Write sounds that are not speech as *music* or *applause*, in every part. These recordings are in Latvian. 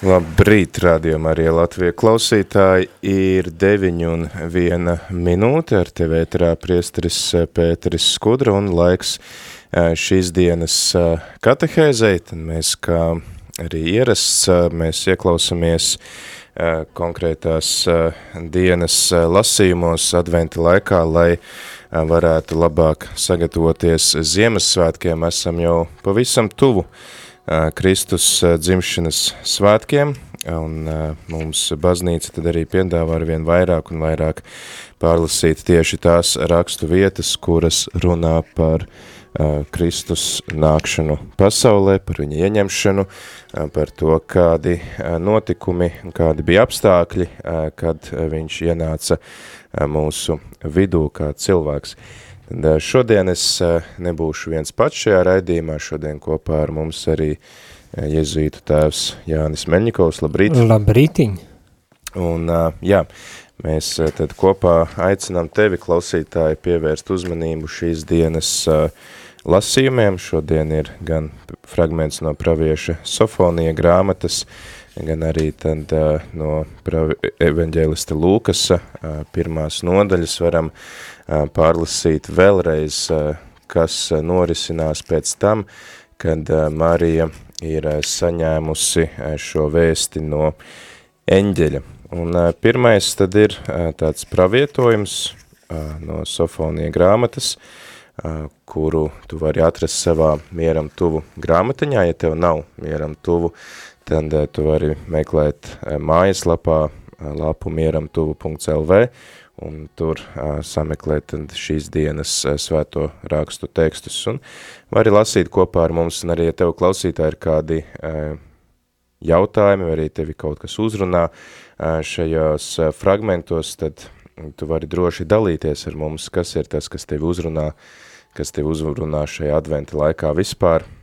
Labrīt, rādījumā arī Latvija klausītāji. Ir 9 un 1 minūte. Ar tevi ēterā priesteris eh, Pēteris Skudra un laiks eh, šīs dienas eh, katehēzei, tad mēs kā arī ierasts, mēs ieklausamies konkrētās dienas lasījumos adventa laikā, lai varētu labāk sagatavoties Ziemassvētkiem, esam jau pavisam tuvu Kristus dzimšanas svētkiem, un mums baznīca tad arī piedāvā ar vien vairāk un vairāk pārlasīt tieši tās rakstu vietas, kuras runā par Kristus nākšanu pasaulē, par viņa ieņemšanu, par to, kādi notikumi, kādi bija apstākļi, kad viņš ienāca mūsu vidū kā cilvēks. Tad eh, šodien es eh, nebūšu viens pats šajā raidījumā, šodien kopā ar mums arī eh, jezuītu tēvs Jānis Meņikovs, labrīt! Labrītiņ! Un jā, mēs tad kopā aicinām tevi, klausītāji, pievērst uzmanību šīs dienas lasījumiem. Šodien ir gan fragments no pravieša Sofonija grāmatas, gan arī tad no evaņģēlista Lūkasa pirmās nodaļas varam pārlasīt vēlreiz, kas norisinās pēc tam, kad Marija ir saņēmusi šo vēsti no eņģeļa. Un pirmais tad ir tāds pravietojums no Sofonija grāmatas, kuru tu vari atrast savā mieram tuvu grāmatiņā, ja tev nav mieram tuvu, tad tu vari meklēt mājaslapā lapu mieram tuvu.lv un tur uh, sameklēt šīs dienas uh, svēto rakstu tekstus, un vari lasīt kopā ar mums, un arī, ja tev klausītāji ir kādi uh, jautājumi, vai arī tevi kaut kas uzrunā uh, šajos uh, fragmentos, tad tu vari droši dalīties ar mums, kas ir tas, kas tevi uzrunā, kas tevi uzrunā šajā adventa laikā vispār, uh,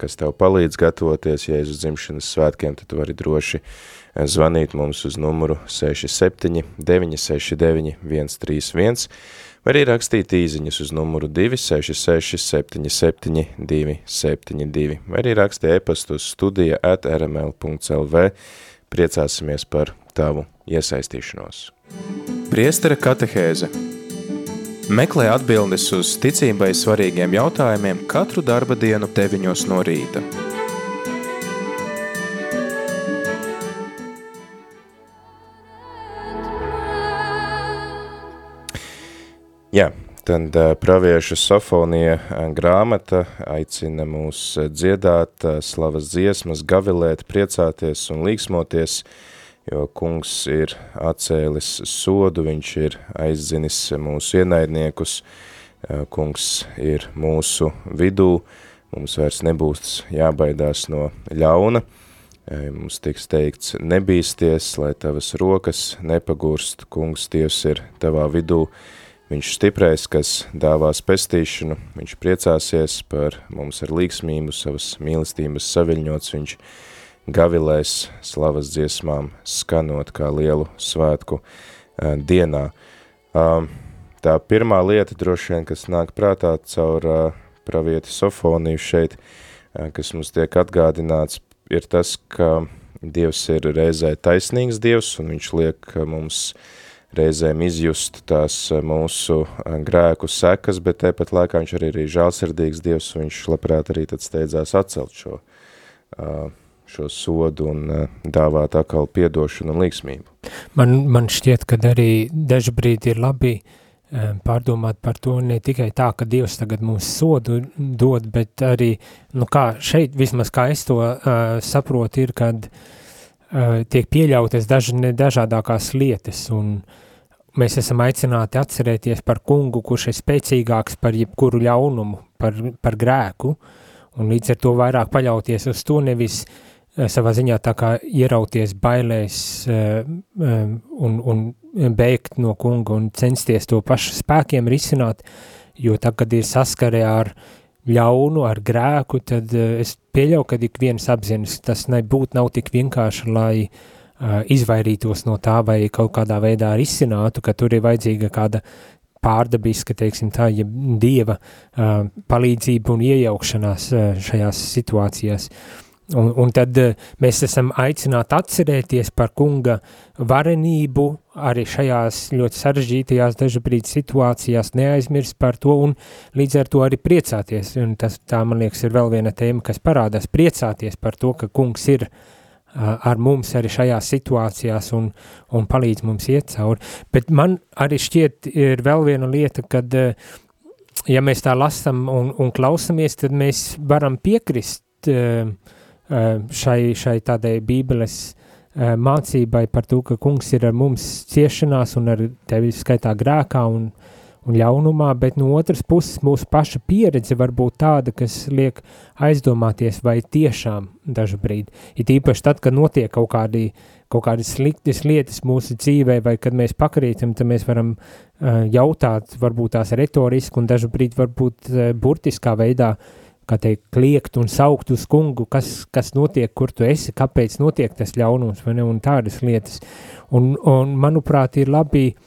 kas tev palīdz gatavoties Jēzus dzimšanas svētkiem, tad tu vari droši zvanīt mums uz numuru 67 969 131 vai arī rakstīt īziņas uz numuru 266 77 272 vai arī rakstīt e-pastu uz studija at rml.lv. Priecāsimies par tavu iesaistīšanos. Priestara katehēze Meklē atbildes uz ticībai svarīgiem jautājumiem katru darba dienu 9 no rīta. Jā, tad pravieša Sofonija grāmata aicina mūs dziedāt slavas dziesmas, gavilēt, priecāties un līksmoties, jo kungs ir atcēlis sodu, viņš ir aizzinis mūsu ienaidniekus, kungs ir mūsu vidū, mums vairs nebūs jābaidās no ļauna, mums tiks teikts nebīsties, lai tavas rokas nepagurst, kungs Dievs ir tavā vidū, Viņš stiprais, kas dāvās pestīšanu, viņš priecāsies par mums ar līgsmību, savas mīlestības saviļņots, viņš gavilēs slavas dziesmām, skanot kā lielu svētku uh, dienā. Uh, tā pirmā lieta droši vien, kas nāk prātā caur uh, pravieti Sofoniju šeit, uh, kas mums tiek atgādināts, ir tas, ka Dievs ir reizē taisnīgs Dievs, un viņš liek mums uh, reizēm izjust tās mūsu grēku sekas, bet tepat laikā viņš arī ir žālsirdīgs Dievs, un viņš labprāt arī tad steidzās atcelt šo, eh, šo sodu un dāvāt atkal piedošanu un līgsmību. Man, man šķiet, ka arī daži brīdi ir labi pārdomāt par to ne tikai tā, ka Dievs tagad mums sodu dod, bet arī, nu kā šeit, vismaz kā es to uh, saprotu, ir, kad uh, tiek pieļautas daži, dažādākās lietas, un uh, mēs esam aicināti atcerēties par kungu, kurš ir spēcīgāks par jebkuru ļaunumu, par, par grēku, un līdz ar to vairāk paļauties uz to nevis savā ziņā tā kā ierauties bailēs un, un bēgt no kunga un censties to pašu spēkiem risināt, jo tā, kad ir saskarē ar ļaunu, ar grēku, tad es pieļauju, ka ik viens apzinas, tas nebūtu nav tik vienkārši, lai uh, izvairītos no tā vai kaut kādā veidā risinātu, ka tur ir vajadzīga kāda pārdabiska, teiksim tā, ja dieva uh, palīdzība un iejaukšanās uh, šajās situācijās. Un, un tad uh, mēs esam aicināti atcerēties par kunga varenību arī šajās ļoti sarežģītajās dažabrīd situācijās, neaizmirst par to un līdz ar to arī priecāties. Un tas, tā, man liekas, ir vēl viena tēma, kas parādās, priecāties par to, ka kungs ir uh, ar mums arī šajās situācijās un, un palīdz mums iet cauri. Bet man arī šķiet ir vēl viena lieta, kad, ja mēs tā lasam un, un klausamies, tad mēs varam piekrist šai, šai tādai bībeles mācībai par to, ka kungs ir ar mums ciešanās un ar tevi skaitā grēkā un, un ļaunumā, bet no otras puses mūsu paša pieredze var būt tāda, kas liek aizdomāties, vai tiešām dažu brīdi, it īpaši tad, kad notiek kaut kādi, kaut kādi sliktas lietas mūsu dzīvē, vai kad mēs pakrītam, tad mēs varam uh, jautāt, varbūt tās retoriski un dažu brīdi varbūt uh, burtiskā veidā, kā teikt, kliegt un saukt uz kungu, kas, kas notiek, kur tu esi, kāpēc notiek tas ļaunums, vai ne, un tādas lietas. Un, un manuprāt, ir labi uh,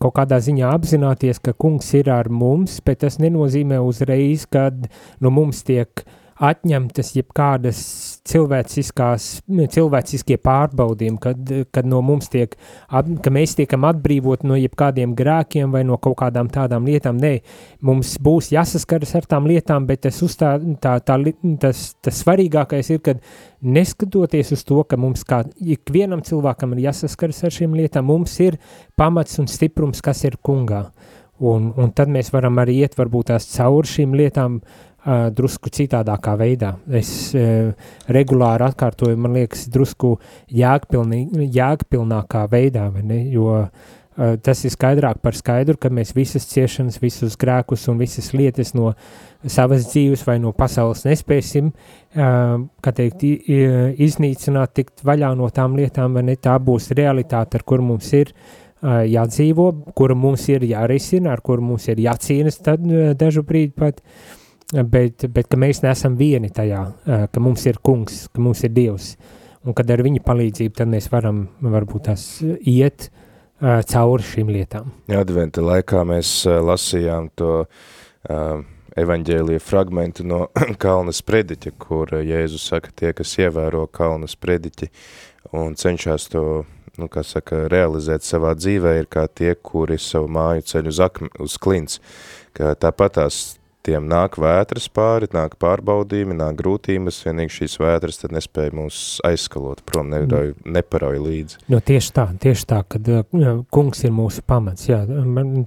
kaut kādā ziņā apzināties, ka kungs ir ar mums, bet tas nenozīmē uzreiz, kad no mums tiek atņemtas jebkādas cilvēciskie pārbaudījumi, kad, kad no mums tiek, ka mēs tiekam atbrīvot no jebkādiem grēkiem vai no kaut kādām tādām lietām. Nē, mums būs jāsaskaras ar tām lietām, bet tas, uzstā, tā, tā, tas, tas svarīgākais ir, kad neskatoties uz to, ka mums kā ikvienam cilvēkam ir jāsaskaras ar šīm lietām, mums ir pamats un stiprums, kas ir kungā. Un, un tad mēs varam arī iet varbūt tās cauri šīm lietām uh, drusku citādākā veidā. Es uh, regulāri atkārtoju, man liekas, drusku jēgpilnī, jēgpilnākā veidā, ne? jo uh, tas ir skaidrāk par skaidru, ka mēs visas ciešanas, visus grēkus un visas lietas no savas dzīves vai no pasaules nespēsim, teikt, iznīcināt, tikt vaļā no tām lietām, vai ne, tā būs realitāte, ar kur mums ir jādzīvo, kura mums ir jārisina, ar kuru mums ir jācīnas tad dažu brīdi pat, bet, bet ka mēs neesam vieni tajā, ka mums ir kungs, ka mums ir Dievs, un kad ar viņa palīdzību tad mēs varam varbūt tās iet, cauri šīm lietām. Adventa laikā mēs lasījām to uh, evaņģēlija fragmentu no *clears throat* kalna sprediķa, kur Jēzus saka, tie, kas ievēro kalna sprediķi un cenšas to, nu, kā saka, realizēt savā dzīvē, ir kā tie, kuri savu māju ceļ uz, akme, uz klints, ka tāpat tās tiem nāk vētras pāri, nāk pārbaudījumi, nāk grūtības, vienīgi šīs vētras tad nespēja mūs aizskalot, prom nevarauj, mm. neparauj līdzi. No tieši tā, tieši tā, kad jā, kungs ir mūsu pamats, jā,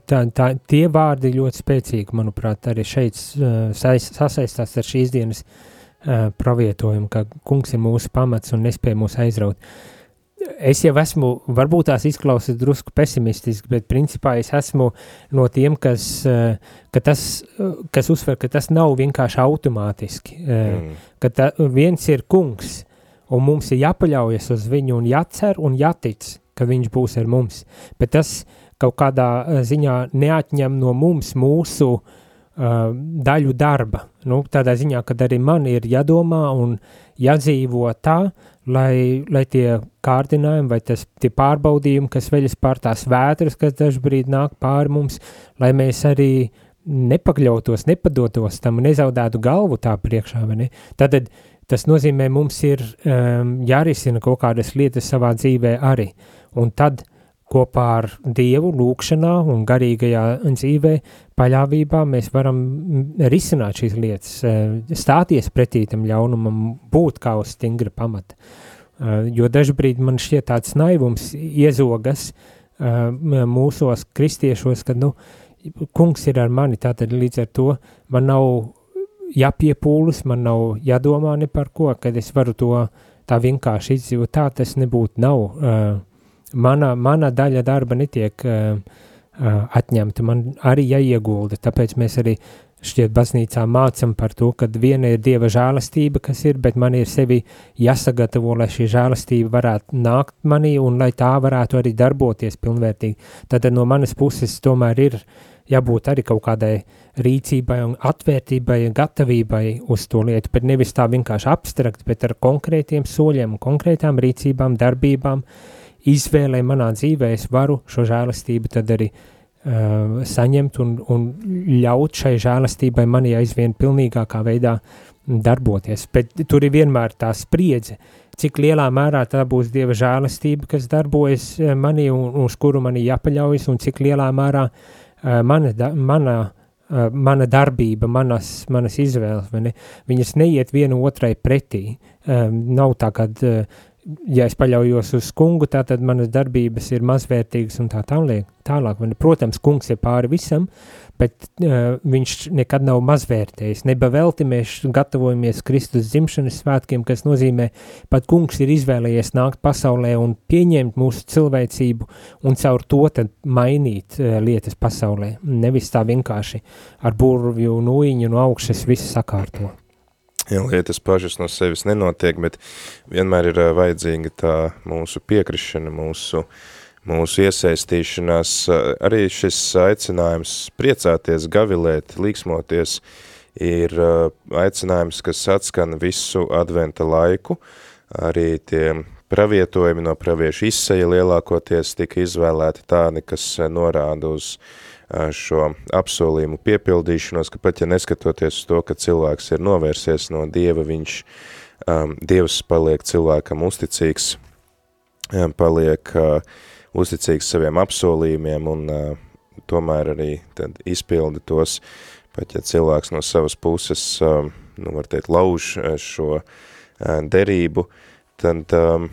tā, tā, tie vārdi ļoti spēcīgi, manuprāt, arī šeit sais, sasaistās ar šīs dienas uh, pravietojumu, ka kungs ir mūsu pamats un nespēja mūs aizraut. Uh, es jau esmu, varbūt tās izklausās drusku pesimistiski, bet principā es esmu no tiem, kas, eh, ka tas, kas uzsver, ka tas nav vienkārši automātiski, eh, mm. ka ta, viens ir kungs, un mums ir jāpaļaujas uz viņu un jācer un jātic, ka viņš būs ar mums, bet tas kaut kādā eh, ziņā neatņem no mums mūsu uh, daļu darba, nu, tādā ziņā, kad arī man ir jādomā un jādzīvo tā, lai, lai tie kārdinājumi vai tas, tie pārbaudījumi, kas veļas pār tās vētras, kas dažbrīd nāk pāri mums, lai mēs arī nepakļautos, nepadotos tam, nezaudētu galvu tā priekšā, vai ne? Tad tas nozīmē, mums ir um, jārisina kaut kādas lietas savā dzīvē arī, un tad kopā ar Dievu lūkšanā un garīgajā dzīvē, paļāvībā mēs varam risināt šīs lietas, eh, stāties pretī tam ļaunumam, būt kā uz stingra pamata. Eh, jo dažbrīd man šķiet tāds naivums iezogas eh, mūsos kristiešos, ka, nu, kungs ir ar mani, tātad līdz ar to man nav jāpiepūlas, man nav jādomā ne par ko, kad es varu to tā vienkārši izdzīvot, tā tas nebūtu nav, uh, mana, mana daļa darba netiek uh, uh, atņemta, man arī jāiegulda, tāpēc mēs arī šķiet baznīcā mācam par to, ka viena ir Dieva žēlastība, kas ir, bet man ir sevi jāsagatavo, lai šī žēlastība varētu nākt manī un lai tā varētu arī darboties pilnvērtīgi. Tad no manas puses tomēr ir jābūt arī kaut kādai rīcībai un atvērtībai gatavībai uz to lietu, bet nevis tā vienkārši abstrakt, bet ar konkrētiem soļiem konkrētām rīcībām, darbībām, izvēlē manā dzīvē es varu šo žēlastību tad arī uh, saņemt un, un ļaut šai žēlastībai manī aizvien pilnīgākā veidā darboties. Bet tur ir vienmēr tā spriedze, cik lielā mērā tā būs Dieva žēlastība, kas darbojas uh, manī un, uz kuru manī jāpaļaujas, un cik lielā mērā uh, mana, da, mana, uh, mana darbība, manas, manas izvēles, ne? viņas neiet viena otrai pretī. Uh, nav tā, kad uh, ja es paļaujos uz kungu, tā tad manas darbības ir mazvērtīgas un tā tālāk. tālāk. Protams, kungs ir pāri visam, bet uh, viņš nekad nav mazvērtējis. Neba velti mēs gatavojamies Kristus dzimšanas svētkiem, kas nozīmē, pat kungs ir izvēlējies nākt pasaulē un pieņemt mūsu cilvēcību un caur to tad mainīt uh, lietas pasaulē. Nevis tā vienkārši ar burvju nūjiņu no augšas visu sakārto ja lietas pašas no sevis nenotiek, bet vienmēr ir vajadzīga tā mūsu piekrišana, mūsu, mūsu iesaistīšanās, arī šis aicinājums priecāties, gavilēt, līksmoties, ir aicinājums, kas atskan visu adventa laiku, arī tie pravietojumi no praviešu izseja lielākoties tika izvēlēti tādi, kas norāda uz uh, šo apsolījumu piepildīšanos, ka pat ja neskatoties uz to, ka cilvēks ir novērsies no Dieva, viņš, um, Dievs paliek cilvēkam uzticīgs, um, paliek uh, uzticīgs saviem apsolījumiem un uh, tomēr arī tad izpildi tos, pat ja cilvēks no savas puses, um, nu var teikt, lauž šo uh, derību, tad um,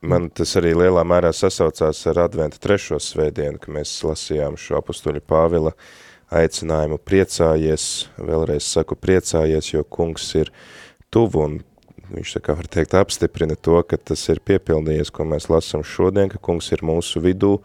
man tas arī lielā mērā sasaucās ar adventa trešo svētdienu, ka mēs lasījām šo apustuļu Pāvila aicinājumu priecājies, vēlreiz saku priecājies, jo kungs ir tuvu un viņš tā kā var teikt apstiprina to, ka tas ir piepildījies, ko mēs lasam šodien, ka kungs ir mūsu vidū,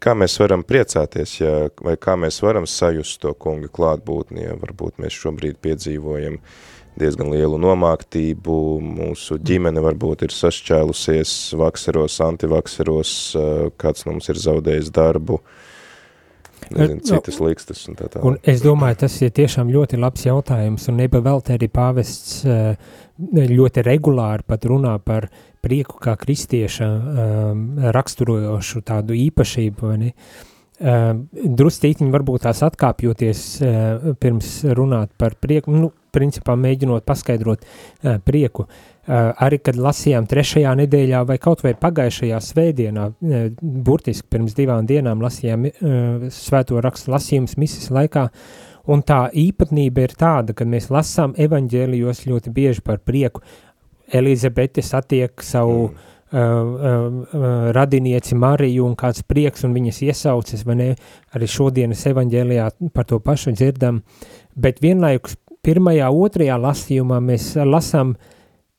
kā mēs varam priecāties, ja, vai kā mēs varam sajust to kunga klātbūtni, ja varbūt mēs šobrīd piedzīvojam uh, diezgan lielu nomāktību, mūsu ģimene varbūt ir sašķēlusies vakseros, antivakseros, kāds no mums ir zaudējis darbu, nezinu, citas likstas un tā tā. Un es domāju, tas ir tiešām ļoti labs jautājums, un neba vēl te arī pāvests ļoti regulāri pat runā par prieku kā kristieša raksturojošu tādu īpašību, vai ne? Uh, drustītiņi varbūt tās atkāpjoties uh, pirms runāt par prieku, nu, principā mēģinot paskaidrot uh, prieku. Arī, kad lasījām trešajā nedēļā vai kaut vai pagājušajā svētdienā, burtiski pirms divām dienām lasījām svēto rakstu lasījums misijas laikā, un tā īpatnība ir tāda, ka mēs lasām evaņģēlijos ļoti bieži par prieku. Elizabete satiek savu mm radinieci Mariju un kāds prieks un viņas iesaucas, vai ne, arī šodienas evaņģēlijā par to pašu dzirdam, bet vienlaikus pirmajā, otrajā lasījumā mēs lasām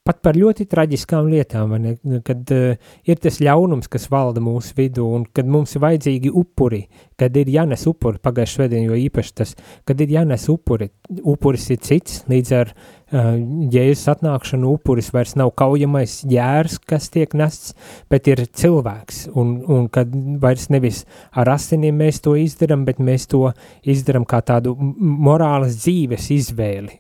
pat par ļoti traģiskām lietām, vai ne, kad uh, ir tas ļaunums, kas valda mūsu vidū un kad mums ir vajadzīgi upuri, kad ir jānes upuri, pagājuši svētdien, jo īpaši tas, kad ir jānes upuri, upuris ir cits, līdz ar uh, Jēzus atnākšanu upuris vairs nav kaujamais jērs, kas tiek nests, bet ir cilvēks, un, un kad vairs nevis ar asinīm mēs to izdaram, bet mēs to izdaram kā tādu morālas dzīves izvēli,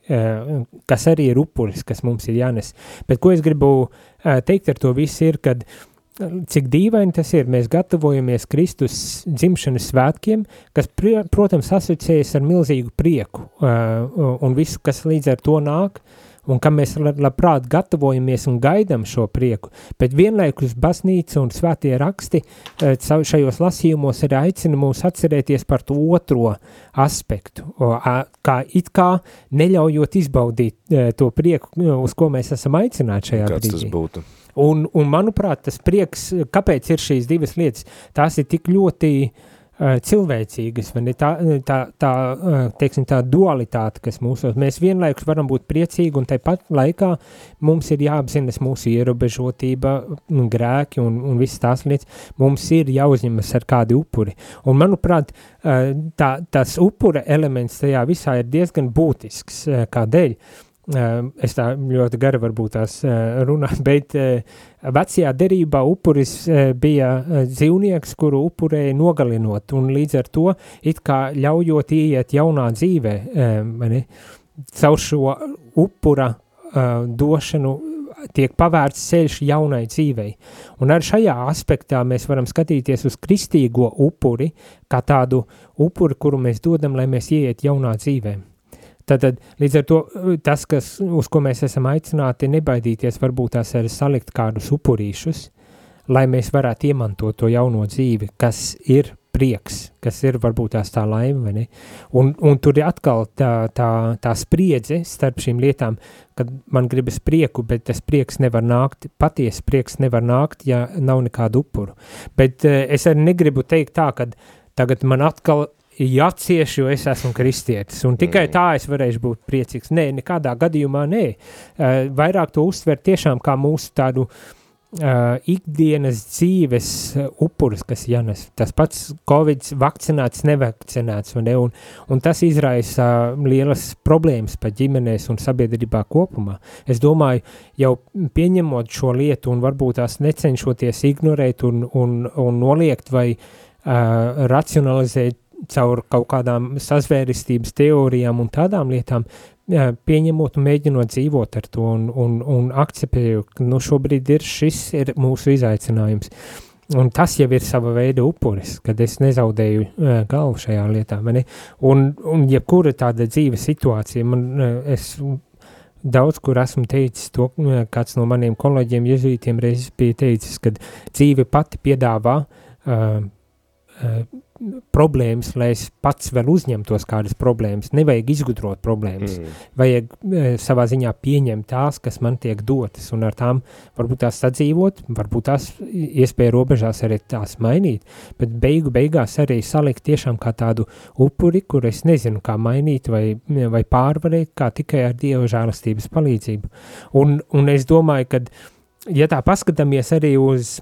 kas arī ir upuris, kas mums ir jānes. Bet ko es gribu teikt ar to visu ir, kad uh, cik dīvaini tas ir. Mēs gatavojamies Kristus dzimšanas svētkiem, kas, protams, asociējas ar milzīgu prieku un visu, kas līdz ar to nāk, un kam mēs labprāt gatavojamies un gaidam šo prieku. Bet vienlaikus baznīca un svētie raksti šajos lasījumos arī aicina mūs atcerēties par to otro aspektu, kā it kā neļaujot izbaudīt to prieku, uz ko mēs esam aicināti šajā Kāds brīdī. Kāds tas būtu? Un, un manuprāt, tas prieks, kāpēc ir šīs divas lietas, tās ir tik ļoti cilvēcīgas, vai ne, tā, tā, tā, teiksim, tā dualitāte, kas mūsos, mēs vienlaikus varam būt priecīgi un tāpat laikā mums ir jāapzinas mūsu ierobežotība, grēki un, un visas tās lietas, mums ir jāuzņemas ar kādi upuri. Un manuprāt, tā, tas upura elements tajā visā ir diezgan būtisks, kādēļ, es tā ļoti gari varbūt tās runāt, *laughs* bet vecajā derībā upuris bija dzīvnieks, kuru upurēja nogalinot, un līdz ar to it kā ļaujot ieiet jaunā dzīvē, mani, caur šo upura došanu tiek pavērts ceļš jaunai dzīvei. Un ar šajā aspektā mēs varam skatīties uz kristīgo upuri, kā tādu upuri, kuru mēs dodam, lai mēs ieiet jaunā dzīvēm. Tātad, līdz ar to tas, kas, uz ko mēs esam aicināti, nebaidīties varbūt tās arī salikt kādus upurīšus, lai mēs varētu iemantot to jauno dzīvi, kas ir prieks, kas ir varbūt tās tā laime, vai ne? Un, un tur ir atkal tā, tā, tā spriedze starp šīm lietām, kad man gribas prieku, bet tas prieks nevar nākt, patiesi prieks nevar nākt, ja nav nekādu upuru. Bet uh, es arī negribu teikt tā, ka tagad man atkal jācieš, jo es esmu kristietis, un tikai mm. tā es varēšu būt priecīgs. Nē, nekādā gadījumā nē. Uh, vairāk to uztver tiešām kā mūsu tādu uh, ikdienas dzīves upuris, kas jānes. Tas pats Covid vakcinēts, nevakcinēts, ne? un, un tas izraisa lielas problēmas pa ģimenēs un sabiedrībā kopumā. Es domāju, jau pieņemot šo lietu un varbūt tās necenšoties ignorēt un, un, un noliegt vai uh, racionalizēt caur kaut kādām sazvērestības teorijām un tādām lietām, pieņemot un mēģinot dzīvot ar to un, un, un akceptējot, ka nu, šobrīd ir šis ir mūsu izaicinājums. Un tas jau ir sava veida upuris, kad es nezaudēju uh, galvu šajā lietā. Mani? Un, un jebkura tāda dzīves situācija, man, uh, es daudz kur esmu teicis to, uh, kāds no maniem kolēģiem, jezuītiem reizes bija teicis, ka dzīve pati piedāvā uh, uh, problēmas, lai es pats vēl uzņemtos kādas problēmas. Nevajag izgudrot problēmas. Mm. Vajag e, savā ziņā pieņemt tās, kas man tiek dotas, un ar tām varbūt tās sadzīvot, varbūt tās iespēja robežās arī tās mainīt, bet beigu beigās arī salikt tiešām kā tādu upuri, kur es nezinu, kā mainīt vai, vai pārvarēt, kā tikai ar Dieva žēlastības palīdzību. Un, un es domāju, ka, ja tā paskatāmies arī uz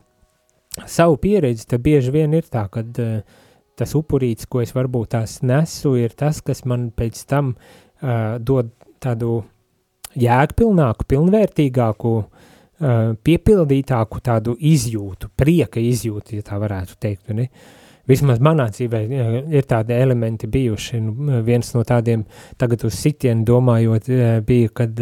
savu pieredzi, tad bieži vien ir tā, ka uh, tas upurīts, ko es varbūt tās nesu, ir tas, kas man pēc tam uh, dod tādu jēgpilnāku, pilnvērtīgāku, uh, piepildītāku tādu izjūtu, prieka izjūtu, ja tā varētu teikt, ne? Vismaz manā dzīvē ir tādi elementi bijuši, nu, viens no tādiem tagad uz sitienu domājot bija, kad,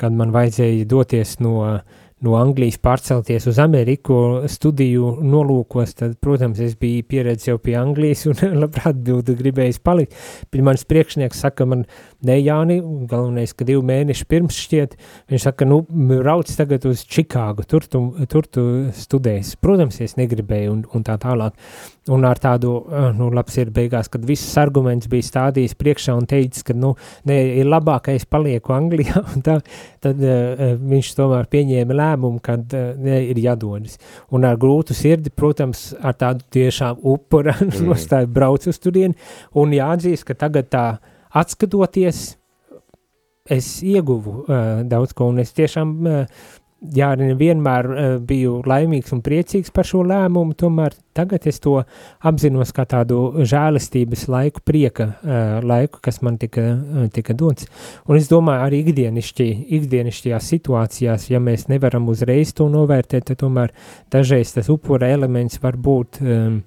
kad man vajadzēja doties no uh, no Anglijas pārcelties uz Ameriku studiju nolūkos, tad, protams, es biju pieredzi jau pie Anglijas un *laughs* labprāt būtu gribējis palikt. Bet mans priekšnieks saka man, ne Jāni, galvenais, ka divu mēnešu pirms šķiet, viņš saka, nu, rauc tagad uz Čikāgu, tur tu, tur tu studēsi. Protams, es negribēju un, un tā tālāk. Un ar tādu, eh, nu, labs ir beigās, kad visus argumentus bija stādījis priekšā un teicis, ka, nu, ne, ir labāk, ka es palieku Anglijā, *laughs* un tā, tad uh, viņš tomēr pieņēma lēmumu, kad uh, ne, ir jādodas. Un ar grūtu sirdi, protams, ar tādu tiešām upura *laughs* mm. nostāju brauc uz turieni, un jāatzīst, ka tagad tā atskatoties, es ieguvu uh, daudz ko, un es tiešām uh, jā, vienmēr uh, biju laimīgs un priecīgs par šo lēmumu, tomēr tagad es to apzinos kā tādu žēlistības laiku, prieka uh, laiku, kas man tika, uh, tika dots. Un es domāju, arī ikdienišķi, ikdienišķajās situācijās, ja mēs nevaram uzreiz to novērtēt, tad tomēr dažreiz tas upura elements var būt um,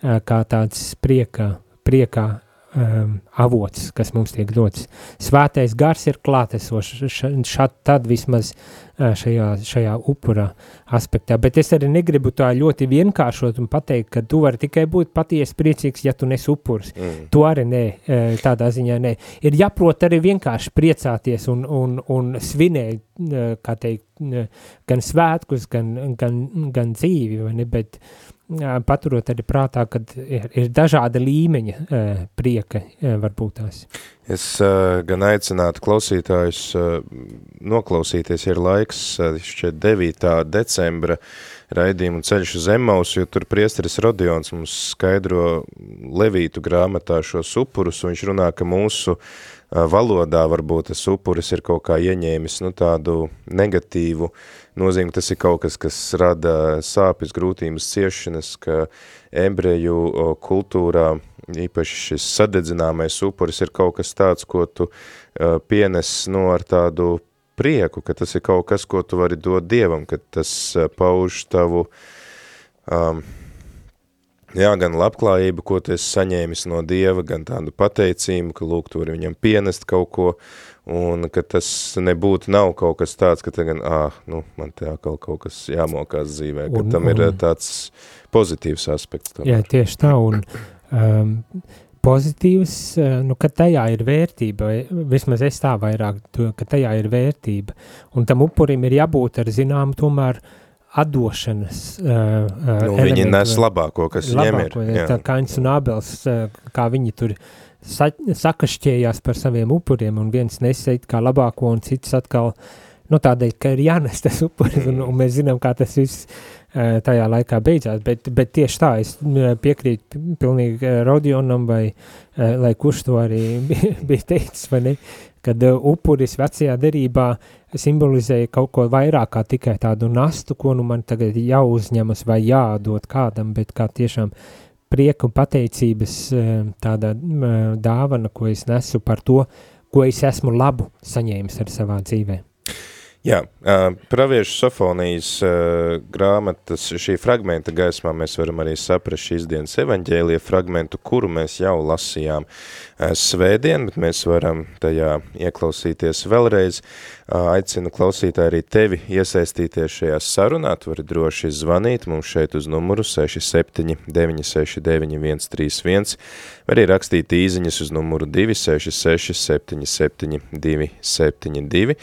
kā tāds prieka, priekā um, avots, kas mums tiek dots. Svētais gars ir klātesošs šad tad vismaz šajā, šajā upura aspektā, bet es arī negribu tā ļoti vienkāršot un pateikt, ka tu vari tikai būt patiesi priecīgs, ja tu nes upurs. Mm. Tu arī nē, tādā ziņā nē. Ir jāprot arī vienkārši priecāties un, un, un svinēt, kā teikt, gan svētkus, gan, gan, gan dzīvi, vai ne, bet paturot arī prātā, ka ir, ir dažāda līmeņa prieka, varbūt tās. Es gan aicinātu klausītājus noklausīties, ir laiks šķiet 9. decembra raidījumu ceļš uz Emmausu, jo tur priesteris Rodions mums skaidro Levītu grāmatā šos upurus, un viņš runā, ka mūsu uh, valodā varbūt tas upuris ir kaut kā ieņēmis nu, tādu negatīvu nozīme, tas ir kaut kas, kas rada sāpes, grūtības, ciešanas, ka ebreju kultūrā īpaši šis sadedzināmais upuris ir kaut kas tāds, ko tu uh, pienes no ar tādu prieku, ka tas ir kaut kas, ko tu vari dot Dievam, ka tas uh, pauž tavu, um, jā, gan labklājību, ko tu esi saņēmis no Dieva, gan tādu pateicību, ka lūk, tu vari viņam pienest kaut ko, uh, un ka tas nebūtu nav kaut kas tāds, ka tagad, ā, nu, man te atkal kaut kas jāmokās dzīvē, ka un, tam ir un, tāds pozitīvs aspekts. Tomēr. Jā, tieši tā, un um, pozitīvs, nu, ka tajā ir vērtība, vismaz es tā vairāk, ka tajā ir vērtība, un tam upurim ir jābūt ar zināmu tomēr atdošanas uh, uh, nu. Viņi nes labāko, kas labāko, viņiem ir. Tā Kains un Abels, uh, kā viņi tur uh, sa sakašķējās par saviem upuriem, un viens neseit kā labāko, un cits atkal, nu tādēļ, ka ir jānes tas upuris, un, un mēs zinām, kā tas viss tajā laikā beidzās, bet, bet tieši tā, es piekrītu pilnīgi Rodionam, vai lai kurš to arī *laughs* bija teicis, vai ne, kad upuris vecajā derībā simbolizēja kaut ko vairāk kā tikai tādu nastu, ko nu man tagad jāuzņemas vai jādod kādam, bet kā tiešām prieka un pateicības eh, tāda dāvana, ko es nesu par to, ko es esmu labu saņēmis ar savā dzīvē. Jā, praviešu Sofonijas grāmatas šī fragmenta gaismā mēs varam arī saprast šīs dienas evaņģēlija fragmentu, kuru mēs jau lasījām svētdien, bet mēs varam tajā ieklausīties vēlreiz. Aicinu klausītāji arī tevi iesaistīties šajā sarunā, tu vari droši zvanīt mums šeit uz numuru 67 969 131, vai arī rakstīt īziņas uz numuru 266 77 272,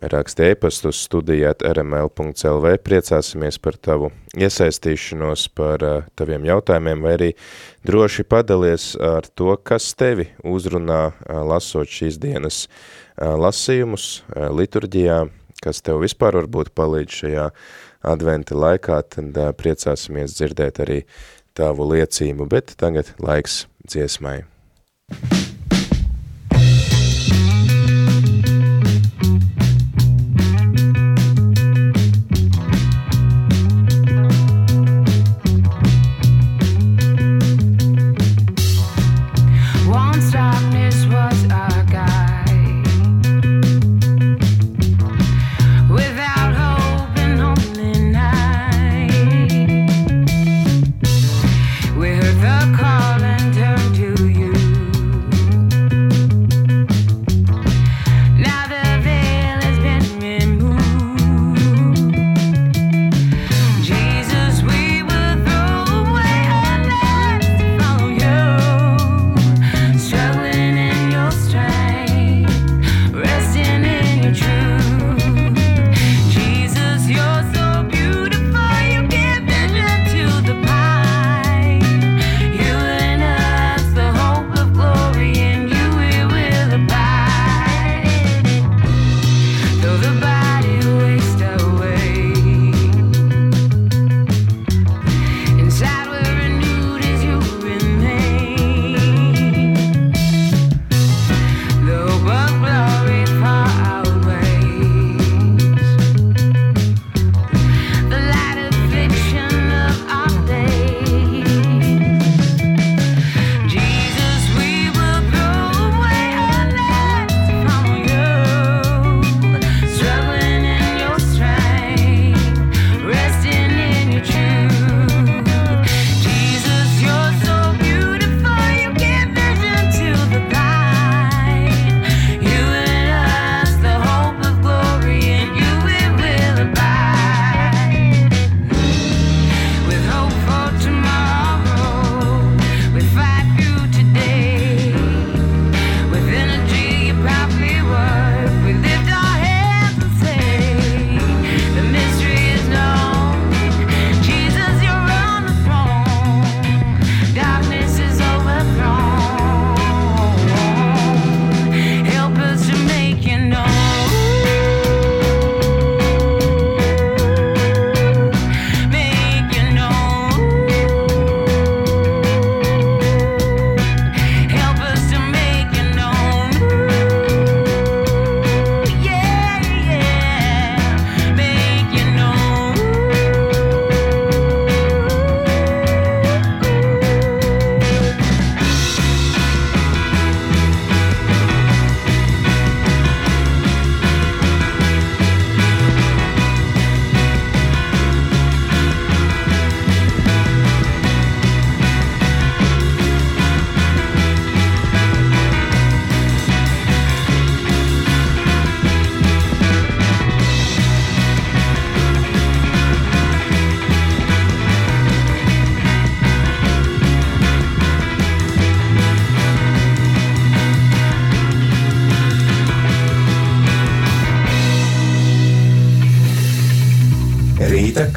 vai raksti e-pastu studijāt rml.lv, priecāsimies par tavu iesaistīšanos, par uh, taviem jautājumiem, vai arī droši padalies ar to, kas tevi uzrunā uh, lasot šīs dienas uh, lasījumus uh, liturģijā, kas tev vispār varbūt palīdz šajā adventa laikā, tad uh, priecāsimies dzirdēt arī tavu liecību, bet tagad laiks dziesmai.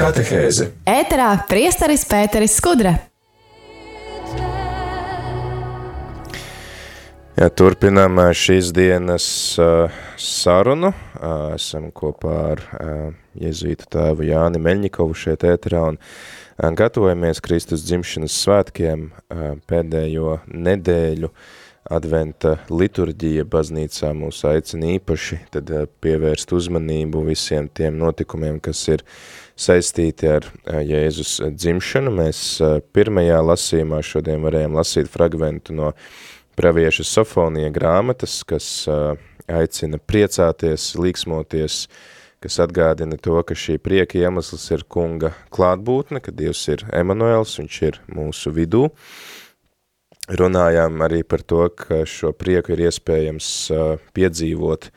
Katehēze. Ēterā priesteris Pēteris Skudra. Jā, turpinām šīs dienas uh, sarunu. Uh, esam kopā ar uh, Jēzītu tēvu Jāni Meļņikovu šeit ēterā un uh, gatavojamies Kristus dzimšanas svētkiem uh, pēdējo nedēļu uh, adventa liturģija baznīcā mūs aicina īpaši tad pievērst uzmanību visiem tiem notikumiem, kas ir saistīti ar eh, Jēzus dzimšanu. Mēs eh, pirmajā lasījumā šodien varējām lasīt fragmentu no pravieša Sofonija grāmatas, kas aicina priecāties, līksmoties, kas atgādina to, ka šī prieka iemesls ir kunga klātbūtne, ka Dievs ir Emanuels, viņš ir mūsu vidū, runājām arī par to, ka šo prieku ir iespējams uh, piedzīvot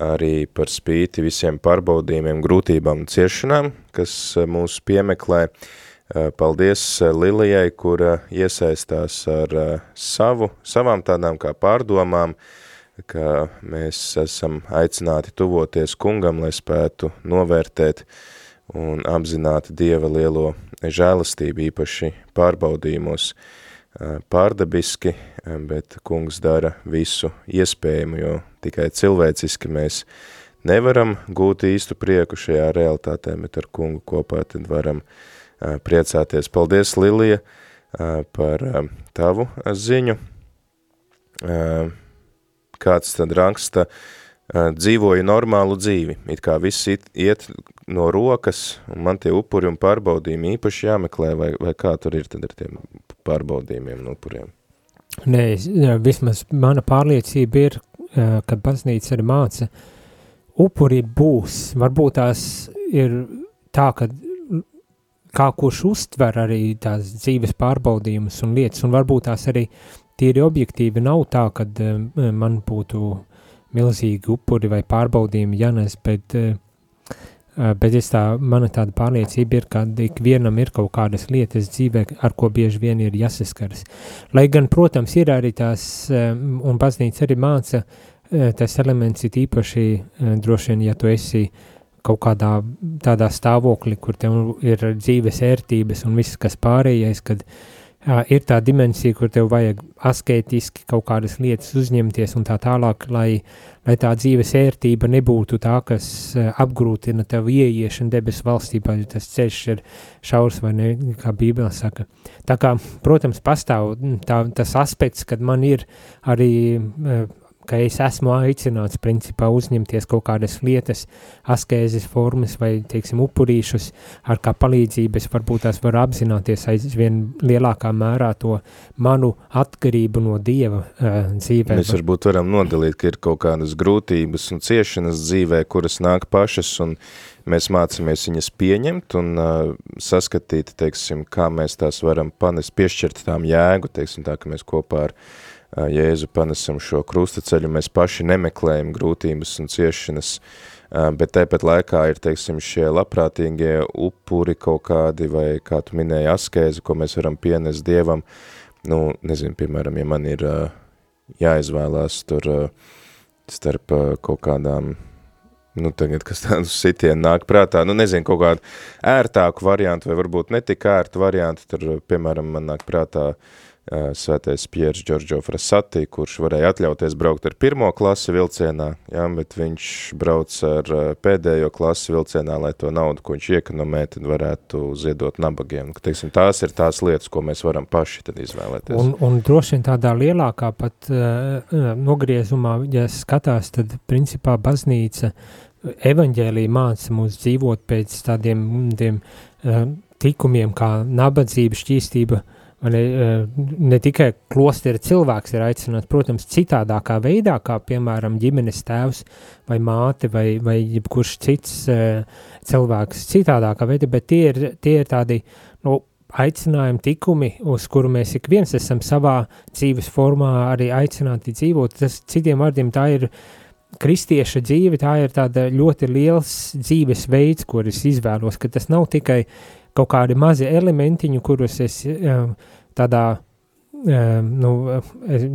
arī par spīti visiem pārbaudījumiem, grūtībām un ciešanām, kas uh, mūs piemeklē. Uh, paldies Lilijai, kura iesaistās ar savu, savām tādām kā pārdomām, ka mēs esam aicināti tuvoties kungam, lai spētu novērtēt un apzināti Dieva lielo žēlastību īpaši pārbaudījumos. Uh, pārdabiski, bet kungs dara visu iespējamu, jo tikai cilvēciski mēs nevaram gūt īstu prieku šajā realitātē, bet ar kungu kopā tad varam priecāties. Paldies, Lilija, par tavu ziņu. Kāds tad raksta, dzīvoju normālu dzīvi, it kā viss iet no rokas, un man tie upuri un pārbaudījumi īpaši jāmeklē, vai, vai kā tur ir tad ar tiem pārbaudījumiem un upuriem? Nē, vismaz mana pārliecība ir, ka baznīca arī māca, upuri būs, varbūt tās ir tā, ka kā kurš uztver arī tās dzīves pārbaudījumus un lietas, un varbūt tās arī tīri objektīvi nav tā, kad man būtu milzīgi upuri vai pārbaudījumi jānes, bet uh, Eh, bet es tā, mana tāda pārliecība ir, ka ikvienam ir kaut kādas lietas dzīvē, ar ko bieži vien ir jāsaskaras. Lai gan, protams, ir arī tās, eh, un baznīca arī māca, eh, tas elements ir īpaši droši vien, ja tu esi kaut kādā tādā stāvoklī, kur tev ir dzīves ērtības un viss, kas pārējais, kad uh, ir tā dimensija, kur tev vajag asketiski kaut kādas lietas uzņemties un tā tālāk, lai, lai tā dzīves ērtība nebūtu tā, kas apgrūtina tev ieiešanu debesu valstībā, jo tas ceļš ir šaurs vai ne, kā Bībele saka. Tā kā, protams, pastāv tā, tas aspekts, kad man ir arī ka es esmu aicināts principā uzņemties kaut kādas lietas, askēzes formas vai, teiksim, upurīšus, ar kā palīdzību es varbūt tās varu apzināties aizvien lielākā mērā to manu atkarību no Dieva uh, dzīvē. Mēs varbūt varam nodalīt, ka ir kaut kādas grūtības un ciešanas dzīvē, kuras nāk pašas un mēs mācāmies viņas pieņemt un uh, saskatīt, teiksim, kā mēs tās varam panest, piešķirt tām jēgu, teiksim tā, ka mēs kopā ar Jēzu panesam šo krustaceļu, mēs paši nemeklējam grūtības un ciešanas, bet tāpat laikā ir, teiksim, šie labprātīgie upuri kaut kādi, vai kā tu minēji askēzi, ko mēs varam pienest Dievam, nu, nezinu, piemēram, ja man ir jāizvēlās tur starp kaut kādām nu, tagad, kas tādu sitienu nāk prātā, nu, nezinu, kaut kādu ērtāku variantu, vai varbūt netik ērtu variantu, tur, piemēram, man nāk prātā svētais Piers Giorgio Frasati, kurš varēja atļauties braukt ar pirmo klasi vilcienā, jā, bet viņš brauc ar pēdējo klasi vilcienā, lai to naudu, ko viņš iekonomē, tad varētu ziedot nabagiem. Teiksim, tās ir tās lietas, ko mēs varam paši tad izvēlēties. Un, un droši vien tādā lielākā pat uh, nogriezumā, ja skatās, tad principā baznīca evaņģēlī māca mūs dzīvot pēc tādiem tiem, uh, tikumiem kā nabadzība, šķīstība, uh, Ne, eh, ne tikai klostera cilvēks ir aicināts, protams, citādākā veidā, kā piemēram ģimenes tēvs vai māte vai, vai jebkurš cits uh, cilvēks citādākā veidā, bet tie ir, tie ir tādi, nu, aicinājumi, tikumi, uz kuru mēs ik viens esam savā dzīves formā arī aicināti dzīvot. Tas citiem vārdiem tā ir kristieša dzīve, tā ir tāda ļoti liels dzīves veids, kur es izvēlos, ka tas nav tikai kaut kādi mazi elementiņi, kurus es uh, tādā, nu,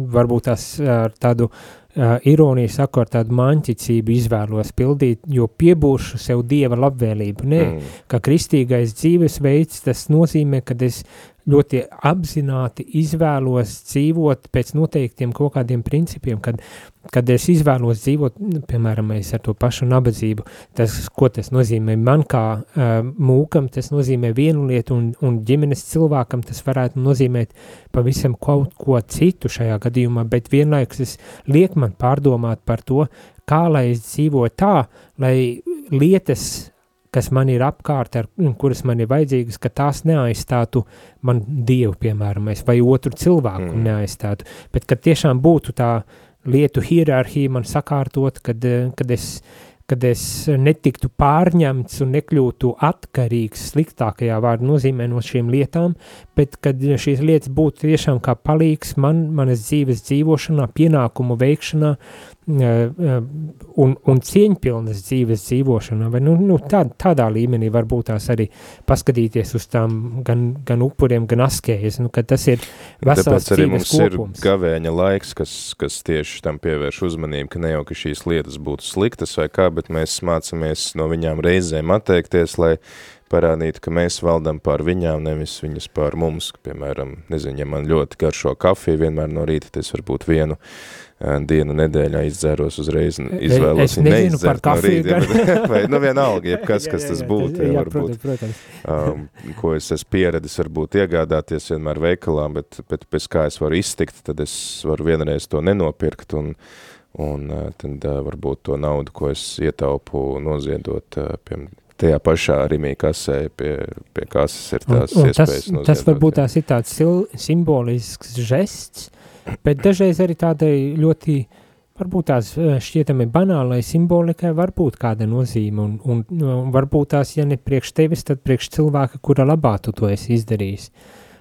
varbūt tās ar tādu uh, ironiju saku ar tādu maņķicību izvēlos pildīt, jo piebūšu sev Dieva labvēlību. Nē, mm. ka kristīgais dzīvesveids, tas nozīmē, ka es ļoti apzināti izvēlos dzīvot pēc noteiktiem kaut kādiem principiem, kad, kad es izvēlos dzīvot, nu, piemēram, ar to pašu nabadzību, tas, ko tas nozīmē man kā uh, mūkam, tas nozīmē vienu lietu, un, un ģimenes cilvēkam tas varētu nozīmēt pavisam kaut ko citu šajā gadījumā, bet vienlaikus es liek man pārdomāt par to, kā lai es dzīvoju tā, lai lietas kas man ir apkārt, ar, kuras man ir vajadzīgas, ka tās neaizstātu man dievu, piemēram, vai otru cilvēku mm. neaizstātu, bet ka tiešām būtu tā lietu hierarhija man sakārtot, kad, kad es kad es netiktu pārņemts un nekļūtu atkarīgs sliktākajā vārda nozīmē no šīm lietām, bet kad šīs lietas būtu tiešām kā palīgs man, manas dzīves dzīvošanā, pienākumu veikšanā, un, un cieņpilnas dzīves dzīvošana, vai nu, nu tā, tādā līmenī varbūt tās arī paskatīties uz tām gan, gan upuriem, gan askējas, nu, ka tas ir vesels Tāpēc arī mums kopums. ir gavēņa laiks, kas, kas tieši tam pievērš uzmanību, ka ne jau, ka šīs lietas būtu sliktas vai kā, bet mēs mācamies no viņām reizēm atteikties, lai parādītu, ka mēs valdam pār viņām, nevis viņas pār mums, piemēram, nezinu, ja man ļoti garšo kafiju vienmēr no rīta, tas varbūt vienu dienu nedēļā izdzēros uzreiz, izvēlos es viņu neizdzert no rīta, *laughs* vai, nu vienalga, *laughs* jebkas, kas tas būtu, jā, jā, varbūt, protams, protams. um, ko es esmu pieredis, varbūt iegādāties vienmēr veikalā, bet, bet pēc kā es varu iztikt, tad es varu vienreiz to nenopirkt, un, un tad varbūt to naudu, ko es ietaupu noziedot, piemēram, tajā pašā Rimī kasē pie, pie kases ir tās un, un iespējas tas, tas varbūt tās ir tāds simbolisks žests, bet dažreiz arī tādai ļoti, varbūt tās eh, šķietami banālai simbolikai var būt kāda nozīme, un, un, un varbūt tās, ja ne priekš tevis, tad priekš cilvēka, kura labā tu to esi izdarījis.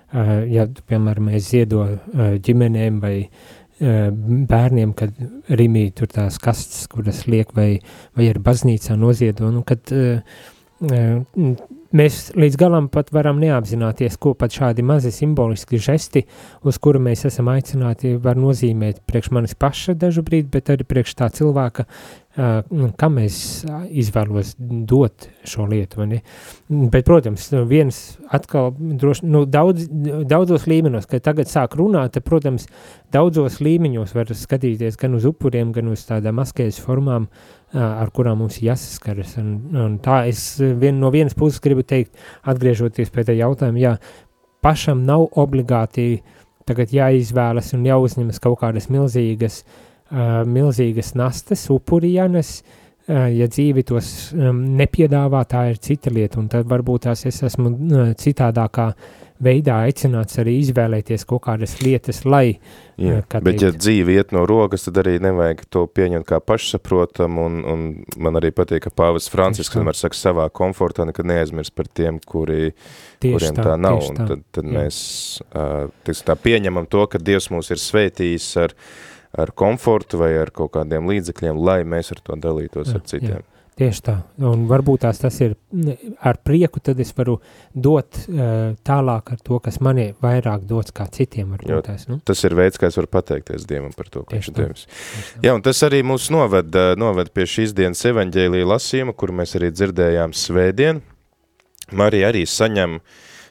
Uh, ja, piemēram, mēs ziedo uh, ģimenēm vai uh, bērniem, kad rimī tur tās kastes, kuras liek vai, vai ar baznīcā noziedo, nu, kad uh, mēs līdz galam pat varam neapzināties, ko pat šādi mazi simboliski žesti, uz kuru mēs esam aicināti, var nozīmēt priekš manis paša dažu brīdi, bet arī priekš tā cilvēka, kam es izvēlos dot šo lietu. Bet, protams, viens atkal droši, nu, daudz, daudzos līmenos, kad tagad sāk runāt, tad, protams, daudzos līmeņos var skatīties gan uz upuriem, gan uz tādām askējas formām, uh, ar kurām mums jāsaskaras. Un, un tā es vien, no vienas puses gribu teikt, atgriežoties pie tā jautājuma, jā, pašam nav obligāti tagad jāizvēlas un jāuzņemas kaut kādas milzīgas, uh, milzīgas nastas, upurienes, uh, ja dzīvi tos um, nepiedāvā, tā ir cita lieta, un tad varbūt tās es esmu uh, citādākā veidā aicināts arī izvēlēties kaut kādas lietas, lai uh, Jā, kā bet teikt. ja dzīve iet no rokas, tad arī nevajag to pieņemt kā pašsaprotam, un, un man arī patīk, ka Pāvis Francisks vienmēr saka savā komfortā, nekad neaizmirst par tiem, kuri, kuriem tā, tā, nav, un tad, tad mēs tiksim, tā pieņemam to, ka Dievs mūs ir svētījis ar, ar komfortu vai ar kaut kādiem līdzekļiem, lai mēs ar to dalītos Jā, ar citiem. Jā. Tieši tā, un varbūt tās tas ir ar prieku, tad es varu dot uh, tālāk ar to, kas man ir vairāk dots kā citiem Jo, tās, nu? Tas ir veids, kā es varu pateikties Dievam par to, ka viņš ir. Dievs. Jā, un tas arī mūs noved, eh, noved pie šīs dienas evaņģēlija lasījuma, kur mēs arī dzirdējām svētdien. Marija arī saņem,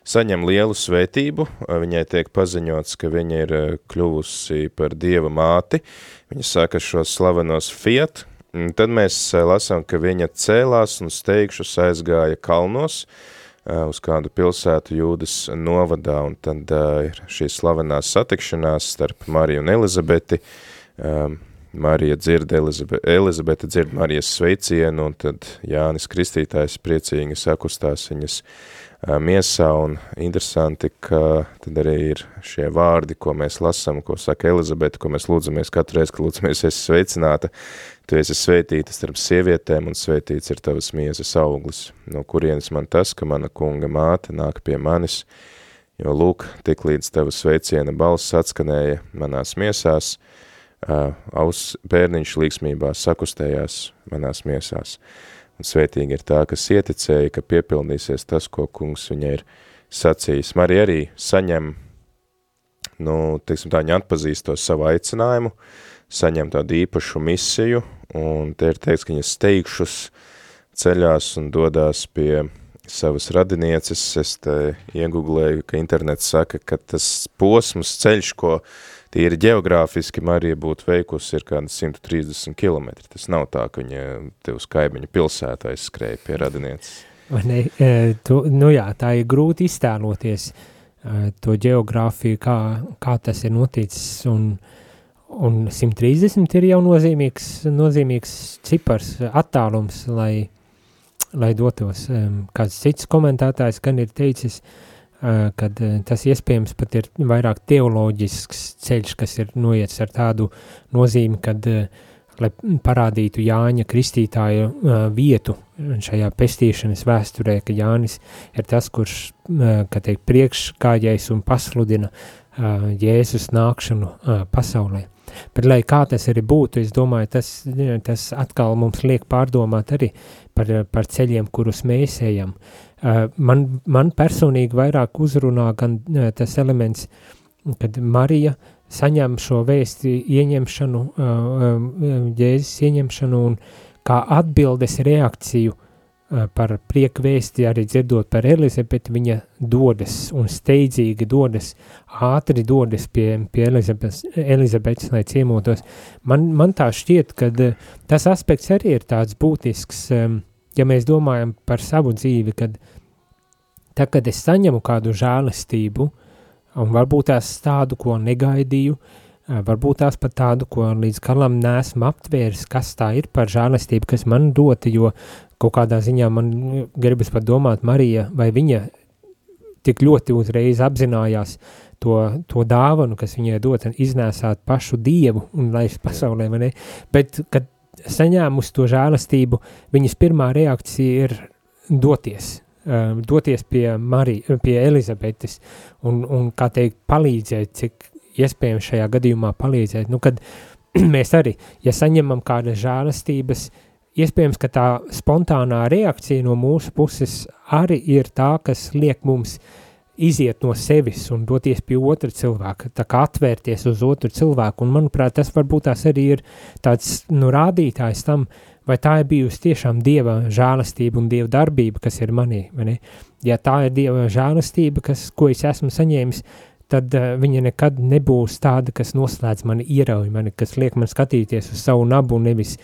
saņem lielu svētību, viņai tiek paziņots, ka viņa ir kļuvusi par Dieva māti, viņa saka šos slavenos fiat, tad mēs eh, lasām, ka viņa cēlās un steigšus aizgāja kalnos eh, uz kādu pilsētu jūdas novadā, un tad eh, ir šī slavenā satikšanās starp Mariju un Elizabeti, Marija dzird Elizabe Elizabete dzird Marijas sveicienu, un tad Jānis Kristītājs priecīgi sakustās viņas ā, miesā, un interesanti, ka tad arī ir šie vārdi, ko mēs lasām, ko saka Elizabete, ko mēs lūdzamies katru reizi, ka lūdzamies, esi sveicināta, tu esi svētīta starp sievietēm, un svētīts ir tavas miesas auglis, no kurienes man tas, ka mana kunga māte nāk pie manis, jo lūk, tik līdz tava sveiciena balss atskanēja manās miesās, uh, aus bērniņš līksmībā sakustējās manās miesās. Un svētīgi ir tā, kas ieticēja, ka piepildīsies tas, ko kungs viņai ir sacījis. Marija arī saņem, nu, teiksim tā, viņa atpazīst to savu aicinājumu, saņem tādu īpašu misiju, un te ir teikts, ka viņa steigšus ceļās un dodās pie savas radinieces. Es te ieguglēju, ka internets saka, ka tas posms ceļš, ko tīri geogrāfiski Marija būtu veikusi, ir kāda 130 km. Tas nav tā, ka viņa te uz kaimiņu pilsētu aizskrēja pie radinieces. Vai ne? E, tu, nu jā, tā ir grūti iztēloties e, to geogrāfiju, kā, kā tas ir noticis, un, un 130 ir jau nozīmīgs, nozīmīgs cipars, attālums, lai, lai dotos. E, kāds cits komentētājs gan ir teicis, kad tas iespējams pat ir vairāk teoloģisks ceļš, kas ir noiets ar tādu nozīmi, kad lai parādītu Jāņa kristītāja uh, vietu šajā pestīšanas vēsturē, ka Jānis ir tas, kurš, kā teikt, priekškājais un pasludina Jēzus nākšanu pasaulē. Bet, lai kā tas arī būtu, es domāju, tas, tas atkal mums liek pārdomāt arī par, par ceļiem, kurus mēs ejam. Uh, man, man personīgi vairāk uzrunā gan tas elements, kad Marija saņem šo vēsti ieņemšanu, jēzes ieņemšanu un kā atbildes reakciju par prieku vēsti arī dzirdot par Elizabeti, viņa dodas un steidzīgi dodas, ātri dodas pie, pie Elizabetes, Elizabetes, lai ciemotos. Man, man tā šķiet, ka tas aspekts arī ir tāds būtisks, ja mēs domājam par savu dzīvi, kad tā, kad es saņemu kādu žēlastību, uh, un varbūt tās tādu, ko negaidīju, varbūt tās pat tādu, ko līdz galam neesmu aptvēris, kas tā ir par žēlastību, kas man dota, jo kaut kādā ziņā man gribas pat domāt, Marija, vai viņa tik ļoti uzreiz apzinājās to, to dāvanu, kas viņai dot, iznēsāt pašu dievu un laist pasaulē, vai ne? Bet, kad saņēmus to žēlastību, viņas pirmā reakcija ir doties, um, doties pie, Marija, pie Elizabetes un, un, kā teikt, palīdzēt, cik iespējams šajā gadījumā palīdzēt. Nu, kad *clears throat* mēs arī, ja saņemam kādas žēlastības, iespējams, ka tā spontānā reakcija no mūsu puses arī ir tā, kas liek mums iziet no sevis un doties pie otra cilvēka, tā kā atvērties uz otru cilvēku, un manuprāt, tas varbūt tās arī ir tāds, nu, rādītājs tam, uh, vai tā ir bijusi tiešām Dieva žēlastība un Dieva darbība, kas ir manī, vai ne? Ja tā ir Dieva žēlastība, kas, ko es esmu saņēmis, tad uh, viņa nekad nebūs tāda, kas noslēdz mani, ierauj mani, kas liek man skatīties uz savu nabu un nevis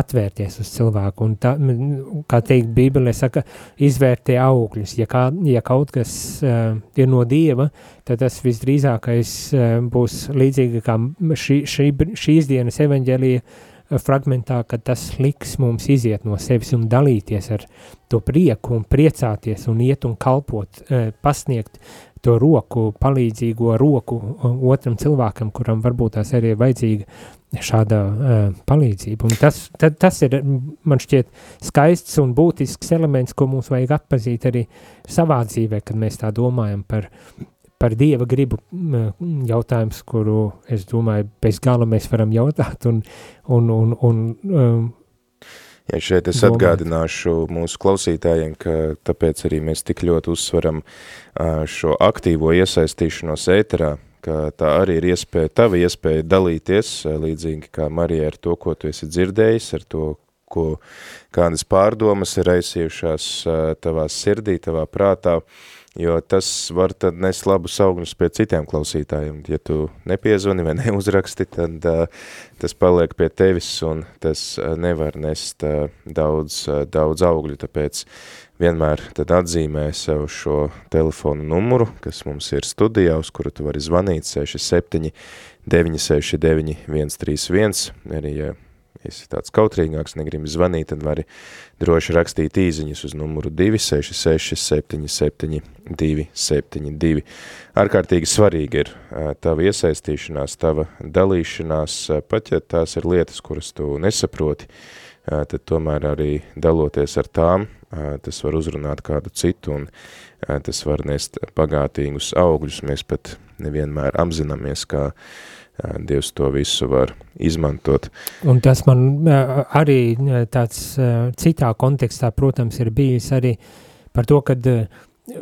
atvērties uz cilvēku. Un tā, kā teikt, Bībelē saka, izvērtē augļus. Ja, kā, ja kaut kas uh, ir no Dieva, tad tas visdrīzākais uh, būs līdzīgi kā šī, šī, šīs dienas evaņģēlija uh, fragmentā, ka tas liks mums iziet no sevis un dalīties ar to prieku un priecāties un iet un kalpot, e, pasniegt to roku, palīdzīgo roku otram cilvēkam, kuram varbūt tās arī ir vajadzīga šāda uh, palīdzība. Un tas, tad, tas ir, man šķiet, skaists un būtisks elements, ko mums vajag atpazīt arī savā dzīvē, kad mēs tā domājam par par Dieva gribu jautājums, kuru es domāju, bez gala mēs varam jautāt un, un, un, un um, Ja šeit es atgādināšu mūsu klausītājiem, ka tāpēc arī mēs tik ļoti uzsveram šo aktīvo iesaistīšanos ēterā, ka tā arī ir iespēja, tava iespēja dalīties, līdzīgi kā Marija ar to, ko tu esi dzirdējis, ar to, ko kādas pārdomas ir aizsījušās tavā sirdī, tavā prātā, uh, jo tas var tad nes labus augļus pie citiem klausītājiem. Ja tu nepiezvani vai neuzraksti, tad uh, tas paliek pie tevis un tas uh, nevar nest uh, daudz, uh, daudz augļu, tāpēc vienmēr tad atzīmē sev šo telefonu numuru, kas mums ir studijā, uz kuru tu vari zvanīt 67 969 131, arī ja esi tāds kautrīgāks, negribi zvanīt, tad vari droši rakstīt īziņas uz numuru 266 77 272. Ārkārtīgi svarīgi ir tava iesaistīšanās, tava dalīšanās, pat ja tās ir lietas, kuras tu nesaproti, tad tomēr arī daloties ar tām, tas var uzrunāt kādu citu un tas var nest pagātīgus augļus. Mēs pat nevienmēr apzināmies, kā Dievs to visu var izmantot. Un tas man arī tāds citā kontekstā, protams, ir bijis arī par to, kad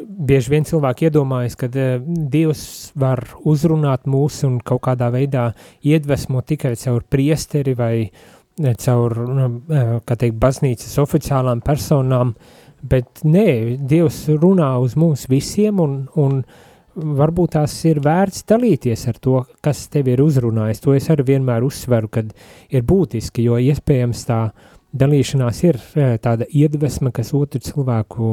bieži vien cilvēki iedomājas, ka uh, Dievs var uzrunāt mūs un kaut kādā veidā iedvesmot tikai caur priesteri vai caur, uh, kā teikt, baznīcas oficiālām personām, bet nē, Dievs runā uz mums visiem un, un varbūt tās ir vērts dalīties ar to, kas tevi ir uzrunājis. To es arī vienmēr uzsveru, kad ir būtiski, jo iespējams tā dalīšanās ir e, tāda iedvesma, kas otru cilvēku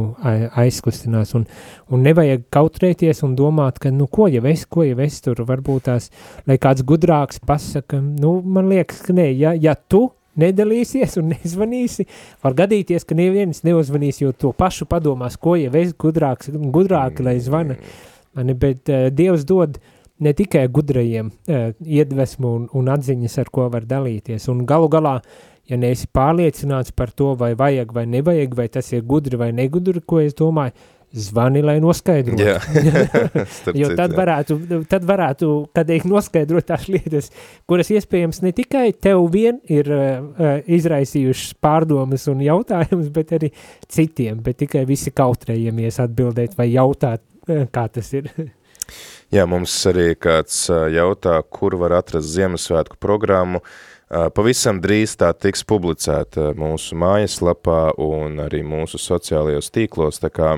aizkustinās, un, un nevajag kautrēties un domāt, ka, nu, ko jau es, ko jau es tur varbūt tās, lai kāds gudrāks pasaka, nu, man liekas, ka nē, ja, ja tu nedalīsies un nezvanīsi, var gadīties, ka neviens neuzvanīs, jo to pašu padomās, ko jau es gudrāks, gudrāki, lai zvana, Mani, bet uh, Dievs dod ne tikai gudrajiem uh, iedvesmu un, un atziņas, ar ko var dalīties, un galu galā, ja neesi pārliecināts par to, vai vajag vai nevajag, vai tas ir gudri vai negudri, ko es domāju, zvani, lai noskaidrotu. Jā, *laughs* jo tad varētu, tad varētu, eik noskaidrot tās lietas, kuras iespējams ne tikai tev vien ir uh, izraisījušas pārdomas un jautājumus, bet arī citiem, bet tikai visi kautrējamies atbildēt vai jautāt, kā tas ir. *laughs* Jā, mums arī kāds jautā, kur var atrast Ziemassvētku programmu. Pavisam drīz tā tiks publicēta mūsu mājaslapā un arī mūsu sociālajos tīklos, tā kā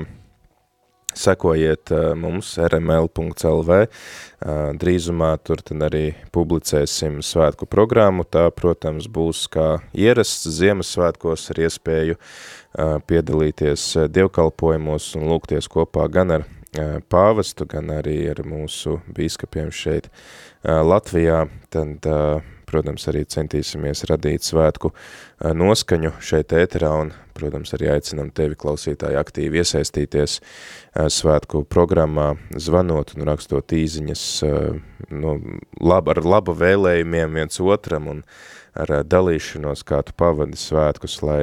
sekojiet mums rml.lv, drīzumā tur tad arī publicēsim svētku programmu, tā, protams, būs kā ierasts Ziemassvētkos ar iespēju piedalīties dievkalpojumos un lūgties kopā gan ar pāvestu, gan arī ar mūsu bīskapiem šeit Latvijā, tad, protams, arī centīsimies radīt svētku noskaņu šeit ēterā un, protams, arī aicinam tevi klausītāji aktīvi iesaistīties svētku programmā, zvanot un rakstot īziņas no, lab, ar labu vēlējumiem viens otram un ar dalīšanos, kā tu pavadi svētkus, lai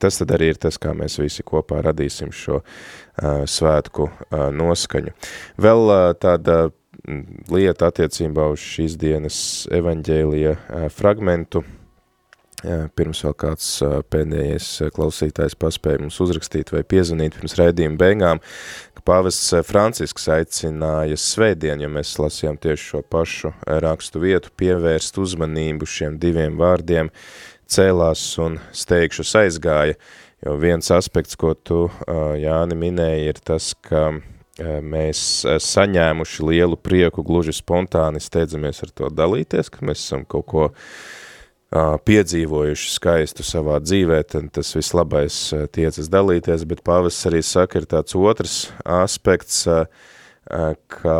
tas tad arī ir tas, kā mēs visi kopā radīsim šo uh, svētku uh, noskaņu. Vēl uh, tāda lieta attiecībā uz šīs dienas evaņģēlija uh, fragmentu, uh, pirms vēl kāds uh, pēdējais klausītājs paspēja mums uzrakstīt vai piezvanīt pirms raidījuma beigām, ka pāvests Francisks aicināja svētdien, ja mēs lasījām tieši šo pašu rakstu vietu, pievērst uzmanību šiem diviem vārdiem, uh, cēlās un steigšus aizgāja, jo viens aspekts, ko tu, Jāni, minēji, ir tas, ka mēs saņēmuši lielu prieku gluži spontāni steidzamies ar to dalīties, ka mēs esam kaut ko piedzīvojuši skaistu savā dzīvē, tad tas vislabais tiecas dalīties, bet pavas arī saka, ir tāds otrs aspekts, ka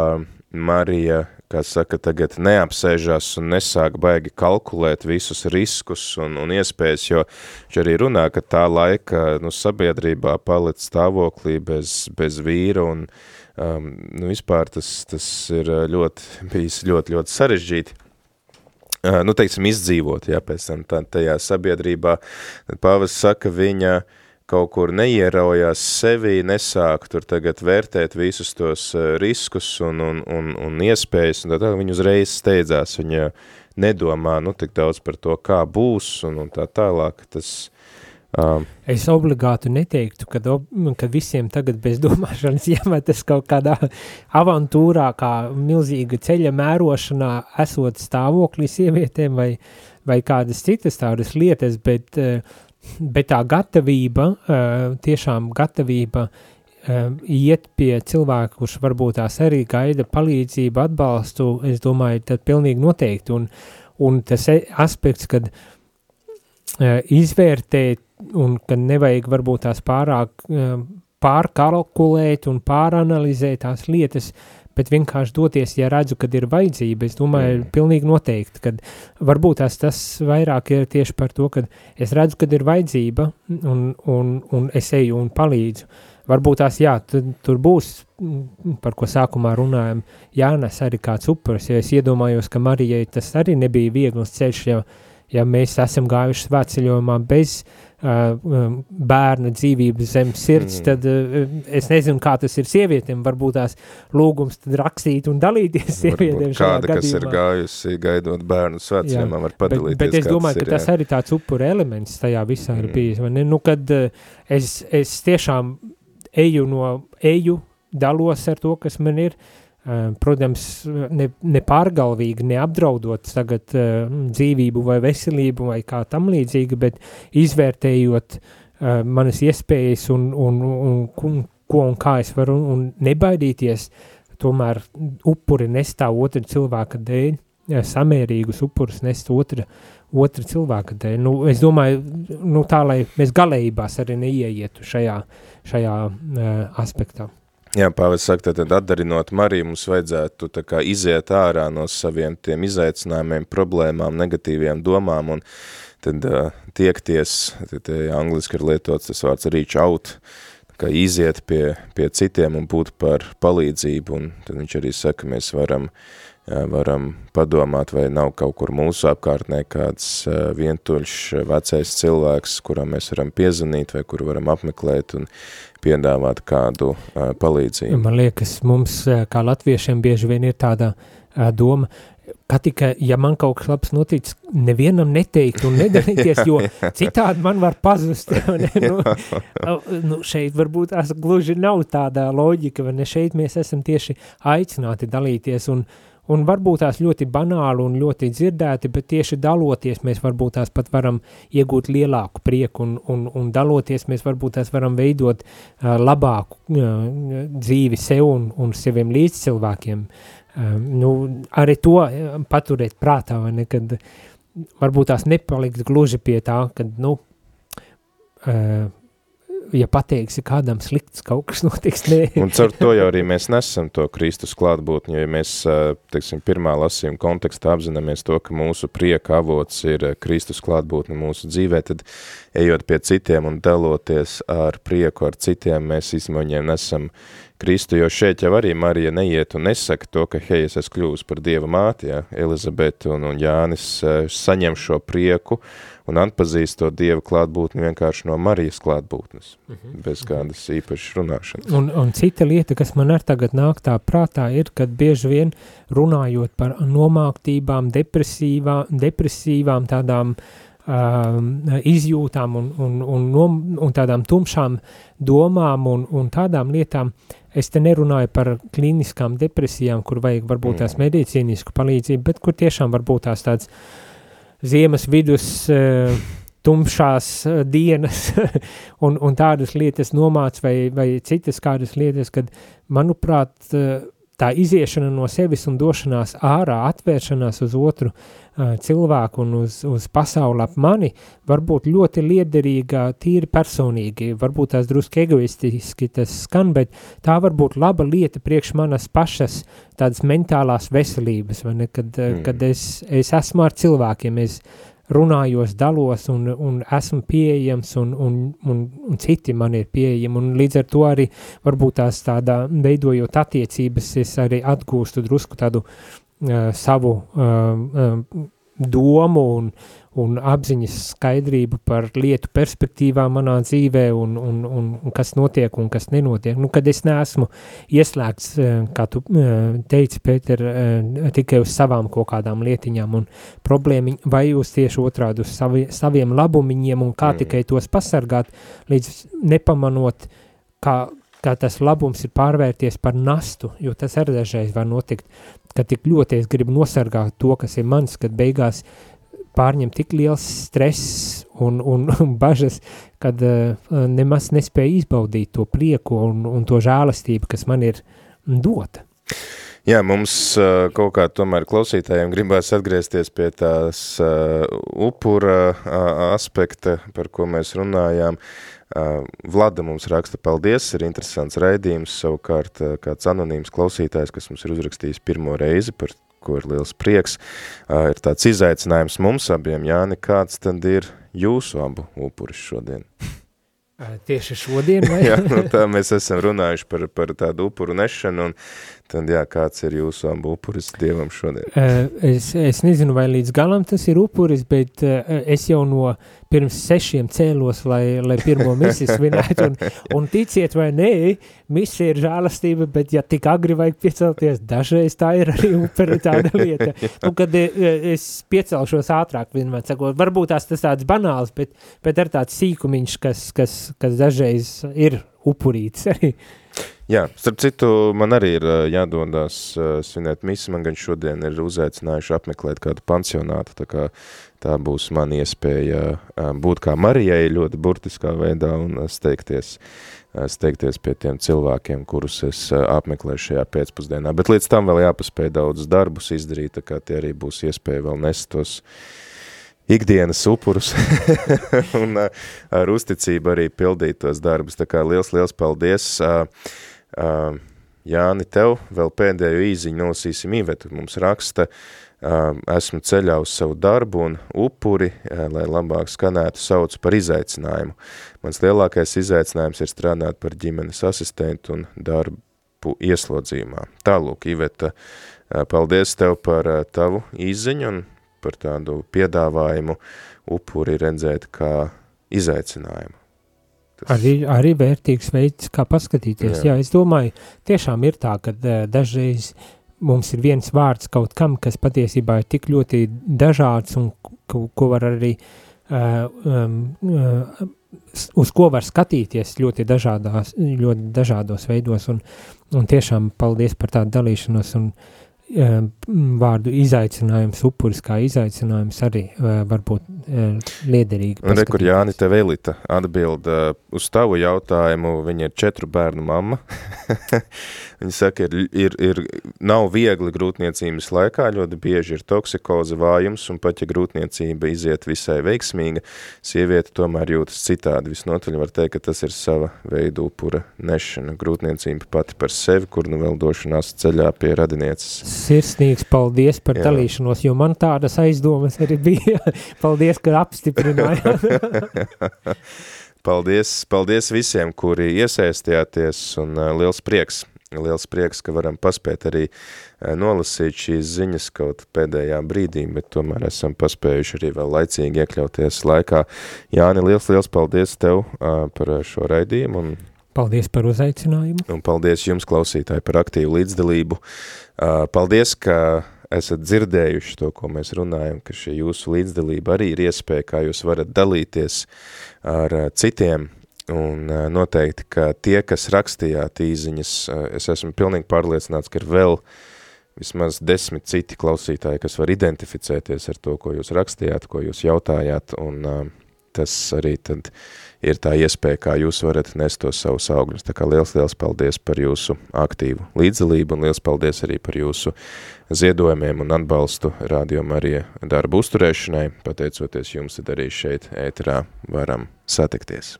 Marija kā saka, tagad neapsēžās un nesāk baigi kalkulēt visus riskus un, un iespējas, jo viņš arī runā, ka tā laika nu, sabiedrībā palic stāvoklī bez, bez vīra un um, nu, vispār tas, tas ir ļoti, bijis ļoti, ļoti sarežģīti. Uh, nu, teiksim, izdzīvot, jā, pēc tam tā, tajā sabiedrībā. Pāvis saka, viņa uh, kaut kur neieraujās sevi, nesāk tur tagad vērtēt visus tos eh, riskus un, un, un, un iespējas, un tā tā, viņa uzreiz steidzās, viņa nedomā, nu, tik daudz par to, kā būs, un, un tā tālāk, tas... Um, es obligāti neteiktu, ka, ka visiem tagad bez domāšanas *laughs* iemetas kaut kādā avantūrā, kā milzīga ceļa mērošanā, esot stāvoklī sievietēm vai, vai kādas citas tādas lietas, bet uh, bet tā gatavība, tiešām gatavība iet pie cilvēka, kurš varbūt tās arī gaida palīdzību, atbalstu, es domāju, tad pilnīgi noteikti. Un, un tas e, aspekts, kad izvērtēt un ka nevajag varbūt tās pārāk pārkalkulēt un pāranalizēt tās lietas, uh, bet vienkārši doties, ja redzu, kad ir vajadzība, es domāju, mm. pilnīgi noteikti, kad varbūt tās tas vairāk ir tieši par to, kad es redzu, kad ir vajadzība un, un, un es eju un palīdzu. Varbūt tās, jā, tur būs, par ko sākumā runājam, jānes arī kāds upuris, ja es iedomājos, ka Marijai tas arī nebija viegls ceļš, ja, ja mēs esam gājuši svētceļojumā bez uh, bērna dzīvības zem sirds, mm. tad es nezinu, kā tas ir sievietēm, varbūt tās lūgums tad rakstīt un dalīties sievietēm šajā gadījumā. Kāda, kas ir gājusi gaidot bērnu svētceļumā, var padalīties. Bet, bet es domāju, ir, ka tas jā. arī tāds upura elements tajā visā mm. ir bijis. Ne? Nu, kad es, es tiešām eju no, eju dalos ar to, kas man ir, uh, protams, ne, ne pārgalvīgi, neapdraudot tagad uh, dzīvību vai veselību vai kā tam līdzīgi, bet izvērtējot uh, manas iespējas un, un, un, un ko un kā es varu un nebaidīties tomēr upuri nestā otra cilvēka dēļ, samērīgus upurus nest otra, otra cilvēka dēļ. Nu, es domāju, nu, tā, lai mēs galējībās arī neieietu šajā, šajā uh, aspektā. Jā, Pāvils saka, tad atdarinot Mariju, mums vajadzētu tā kā iziet ārā no saviem tiem izaicinājumiem, problēmām, negatīviem domām un tad uh, tiekties, tad angliski ir lietots tas vārds reach out, kā iziet pie, pie citiem un būt par palīdzību, un tad viņš arī saka, mēs varam, varam padomāt, vai nav kaut kur mūsu apkārtnē kāds vientuļš vecais cilvēks, kuram mēs varam piezvanīt vai kuru varam apmeklēt un piedāvāt kādu palīdzību. Man liekas, mums kā latviešiem bieži vien ir tāda doma, ka tikai, ja man kaut kas labs noticis, nevienam neteikt un nedarīties, jo *laughs* citādi man var pazust. *laughs* Ne? Nu, nu, šeit varbūt tās gluži nav tāda loģika, vai ne? Šeit mēs esam tieši aicināti dalīties un, un varbūt tās ļoti banāli un ļoti dzirdēti, bet tieši daloties mēs varbūt tās pat varam iegūt lielāku prieku un, un, un daloties mēs varbūt tās varam veidot uh, labāku uh, dzīvi sev un, un saviem līdzcilvēkiem. Uh, nu, arī to paturēt prātā, vai ne, kad varbūt tās nepalikt gluži pie tā, kad, nu, uh, ja pateiksi kādam slikts, kaut kas *laughs* notiks, nē. Un caur to jau arī mēs nesam to Kristus klātbūtni, jo ja mēs, teiksim, pirmā lasījuma kontekstā apzināmies to, ka mūsu prieka avots ir Kristus klātbūtni mūsu dzīvē, tad ejot pie citiem un daloties ar prieku ar citiem, mēs izmaņiem nesam Kristu, jo šeit jau arī Marija neiet un nesaka to, ka, hei, es esmu kļūst par Dieva māti, ja, Elizabete un, un Jānis uh, saņem šo prieku un atpazīst to Dieva klātbūtni vienkārši no Marijas klātbūtnes, mm -hmm. bez kādas īpašas runāšanas. Un, un cita lieta, kas man ar tagad nāk tā prātā, ir, kad bieži vien runājot par nomāktībām, depresīvām, depresīvām tādām uh, Um, izjūtām un, un, un, un, un tādām tumšām domām un, un tādām lietām. Es te nerunāju par klīniskām depresijām, kur vajag varbūt tās mm. medicīnisku palīdzību, bet kur tiešām varbūt tās tāds ziemas vidus uh, tumšās uh, dienas. *laughs* Un, un tādas lietas nomāc vai, vai citas kādas lietas, kad, manuprāt, uh, tā iziešana no sevis un došanās ārā, atvēršanās uz otru uh, cilvēku un uz, uz pasauli ap mani var būt ļoti liederīga tīri personīgi, varbūt tās druski egoistiski tas skan, bet tā var būt laba lieta priekš manas pašas tādas mentālās veselības, vai ne, kad, mm. kad es, es esmu ar cilvēkiem, es runājos, dalos un, un esmu pieejams un, un, un, un citi man ir pieejami. Un līdz ar to arī varbūt tās tādā veidojot attiecības es arī atgūstu drusku tādu uh, savu uh, uh, domu un, un apziņas skaidrību par lietu perspektīvām manā dzīvē un, un, un, un kas notiek un kas nenotiek. Nu, kad es neesmu ieslēgts, eh, kā tu eh, teici, Pēter, eh, tikai uz savām kaut kādām lietiņām un problēmiņ, vai uz tieši otrādi uz savi, saviem labumiņiem un kā mm. tikai tos pasargāt, līdz nepamanot, kā, kā tas labums ir pārvērties par nastu, jo tas arī dažreiz var notikt, ka tik ļoti es gribu nosargāt to, kas ir mans, kad beigās uh, pārņem tik liels stress un, un, *laughs* un bažas, kad uh, nemaz nespēja izbaudīt to prieku un, un to žēlastību, kas man ir dota. Jā, mums uh, kaut kā tomēr klausītājiem gribās atgriezties pie tās uh, upura uh, aspekta, par ko mēs runājām. Vlada mums raksta paldies, ir interesants raidījums, savukārt kāds anonīms klausītājs, kas mums ir uzrakstījis pirmo reizi par ko ir liels prieks. Ir tāds izaicinājums mums abiem, Jāni, kāds tad ir jūsu abu upuris šodien? Tieši šodien, vai? *laughs* jā, nu tā mēs esam runājuši par, par tādu upuru nešanu, un Tad, jā, kāds ir jūsu abu upuris Dievam šodien? Es, es nezinu, vai līdz galam tas ir upuris, bet es jau no pirms sešiem cēlos, lai, lai pirmo misiju svinētu, un, un ticiet vai nē, misija ir žālastība, bet ja tik agri vajag piecelties, dažreiz tā ir arī upuri tāda *laughs* lieta. Nu, kad es piecelšos ātrāk, vienmēr sakot, varbūt tās tas tāds banāls, bet, bet ar tāds sīkumiņš, kas, kas, kas dažreiz ir upurītis arī. Jā, starp citu, man arī ir jādodas svinēt misi, man gan šodien ir uzaicinājuši apmeklēt kādu pansionātu, tā kā tā būs man iespēja būt kā Marijai ļoti burtiskā veidā un steigties, steigties pie tiem cilvēkiem, kurus es apmeklēju šajā pēcpusdienā. Bet līdz tam vēl jāpaspēj daudz darbus izdarīt, tā kā tie arī būs iespēja vēl nest tos ikdienas upurus *laughs* un ar uzticību arī pildīt tos darbus. Tā kā liels, liels paldies! Jāni, tev vēl pēdējo īziņu nolasīsim Ivetu. Mums raksta, esmu ceļā uz savu darbu un upuri, lai labāk skanētu sauc par izaicinājumu. Mans lielākais izaicinājums ir strādāt par ģimenes asistentu un darbu ieslodzījumā. Tālūk, Iveta, paldies tev par tavu īziņu un par tādu piedāvājumu upuri redzēt kā izaicinājumu. Tas... Arī, arī vērtīgs veids, kā paskatīties. Jā. Jā, es domāju, tiešām ir tā, ka uh, dažreiz mums ir viens vārds kaut kam, kas patiesībā ir tik ļoti dažāds un ko, ko var arī, uh, um, uh, uz ko var skatīties ļoti, dažādās, ļoti dažādos veidos. Un, un tiešām paldies par tādu dalīšanos un uh, vārdu izaicinājums, upuris kā izaicinājums arī var būt liederīgi. Un re, kur Jāni tev Elita atbild uz tavu jautājumu, viņa ir četru bērnu mamma. *laughs* viņa saka, ir, ir, ir, nav viegli grūtniecības laikā, ļoti bieži ir toksikoze vājums, un pat ja grūtniecība iziet visai veiksmīga, sieviete tomēr jūtas citādi. Visnotaļ var teikt, ka tas ir sava veidu upura nešana. Grūtniecība pati par sevi, kur nu vēl došanās ceļā pie radinieces sirsnīgs paldies par Jā. dalīšanos, jo man tādas aizdomas arī bija. *laughs* paldies, ka apstiprināja. *laughs* paldies, paldies visiem, kuri iesaistījāties un uh, liels prieks. Liels prieks, ka varam paspēt arī uh, nolasīt šīs ziņas kaut pēdējā brīdī, bet tomēr esam paspējuši arī vēl laicīgi iekļauties laikā. Jāni, liels, liels paldies tev uh, par šo raidījumu un Paldies par uzaicinājumu. Un paldies jums, klausītāji, par aktīvu līdzdalību. Paldies, ka esat dzirdējuši to, ko mēs runājam, ka šī jūsu līdzdalība arī ir iespēja, kā jūs varat dalīties ar citiem. Un noteikti, ka tie, kas rakstījāt īziņas, es esmu pilnīgi pārliecināts, ka ir vēl vismaz desmit citi klausītāji, kas var identificēties ar to, ko jūs rakstījāt, ko jūs jautājāt, un tas arī tad uh, ir tā iespēja, kā jūs varat nest tos savus augļus. Tā kā liels, liels paldies par jūsu aktīvu līdzdalību un liels paldies arī par jūsu ziedojumiem un atbalstu Radio Marija darbu uzturēšanai. Pateicoties jums, tad arī šeit ēterā varam satikties.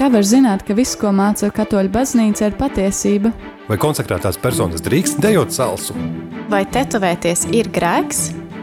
Kā var zināt, ka viss, ko māca katoļu baznīca, ir patiesība? Vai konsekrētās personas drīkst dejot salsu? Vai tetovēties ir grēks?